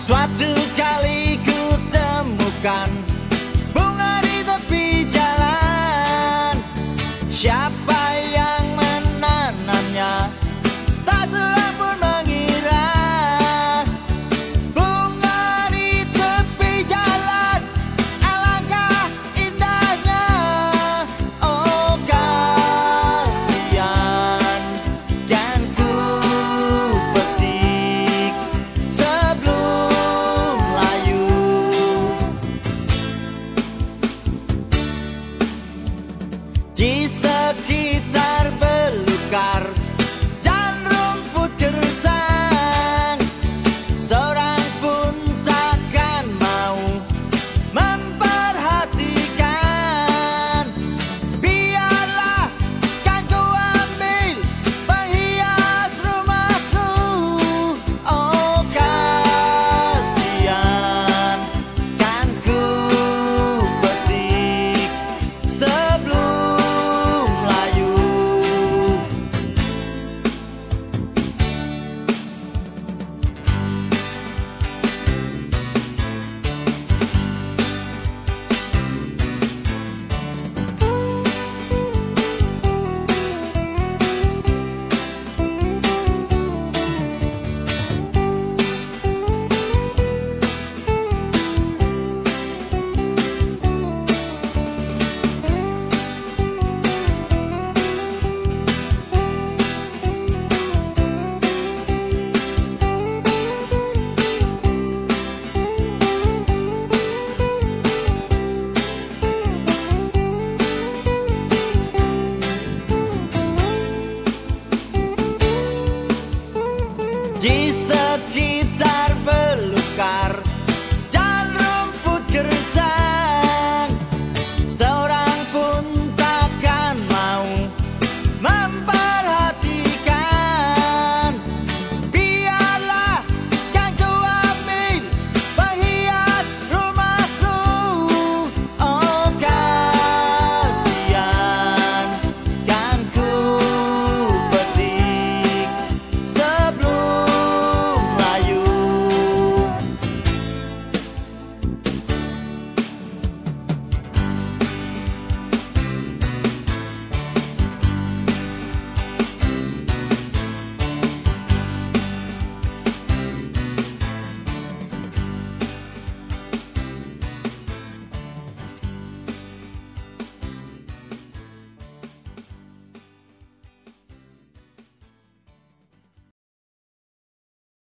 Suatu kali